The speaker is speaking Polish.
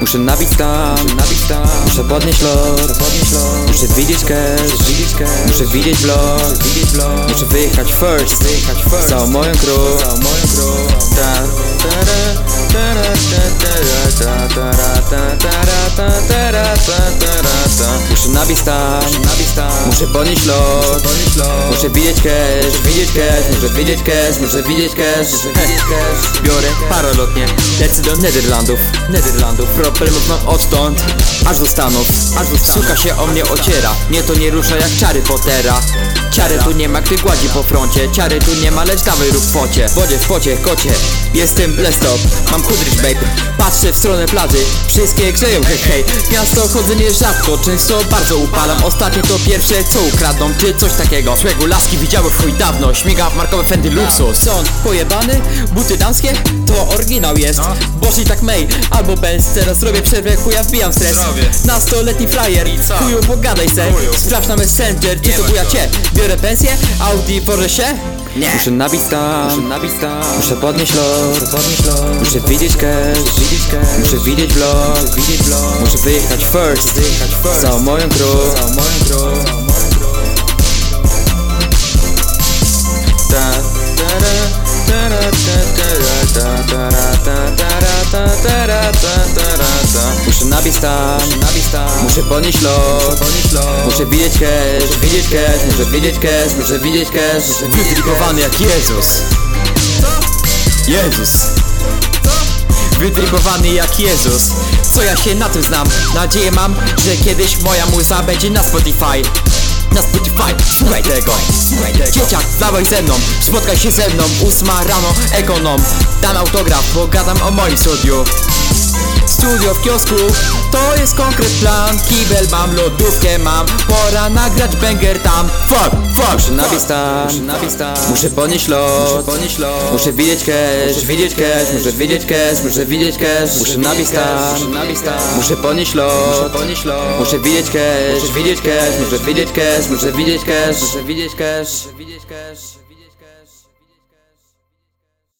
Muszę nabić tam, nabić tam Muszę podnieść lot, podnieść lot Muszę widzieć cash, widzieć cash Muszę widzieć vlog, widzieć vlog Muszę wyjechać first, wyjechać first Całą moją crew, całą moją crew Ta, tara, tara, ta, tara, ta, tara, ta, tara, ta, Muszę nabić tam Muszę widzieć cash, widzieć cash. Muszę widzieć cash, muszę widzieć cash cash. Biorę parolotnie, lecę do Nederlandów Nederlandów. Problemów mam odtąd Aż do Stanów, aż do Stanów. Suka się o mnie ociera, mnie to nie rusza jak czary Pottera Ciary tu nie ma, gdy gładzi po froncie. Ciary tu nie ma, lecz dawaj rób w pocie. Wodzie, w pocie, kocie. Jestem blestop, mam kudryć babe. Patrzę w stronę plaży, wszystkie grzeją hej hej. Miasto chodzę nie rzadko, często bardzo upalam. Ostatnio to pierwsze co ukradną, czy coś takiego. Złego laski widziały w chuj dawno. Śmiga w markowe Fendi Luxus. Sąd pojebany, buty damskie To oryginał jest, Boży tak May Albo Benz, teraz robię przerwę, chuja wbijam stres. Nastoletni flyer, chuju pogadaj se. Sprawdź na Messenger, czy to buja cię Biorę pensję, Audi, Porsche nie. Muszę nabić tam, muszę nabić tam Muszę podnieść lot, muszę podnieść lot Muszę widzieć cash, widzieć cash. Muszę widzieć vlog, widzieć vlog. Muszę wyjechać first, wyjechać first. Całą moją crew, całą moją crew Ta, tara, tara, ta, tara, ta, tara, ta, tara, ta, tara, ta, tara, ta. Muszę nabić nabić Muszę podnieść lot, podnieść lot Muszę widzieć cash, widzieć cash. Muszę widzieć cash, muszę widzieć cash. Wytripowany jak Jezus. Jezus. Wydrybowany jak Jezus. Co ja się na tym znam? Nadzieję mam, że kiedyś moja muza będzie na Spotify. Na Spotify, słuchaj tego, słuchaj tego. Dzieciak, dawaj ze mną, spotkaj się ze mną. Ósma rano, ekonom. Dam autograf, bo gadam o moim studiu Studio w kiosku, to jest konkret plan. Kibel mam, lodówkę mam. Pora nagrać banger tam. Fuck, fuck Muszę nabić tam, muszę Muszę podnieść lot, muszę podnieść lot. Muszę widzieć cash, widzieć cash. Muszę widzieć cash, muszę widzieć cash. Muszę nabić tam, muszę Muszę podnieść lot, muszę Muszę widzieć cash, widzieć cash. Muszę widzieć cash, muszę widzieć cash. Muszę widzieć cash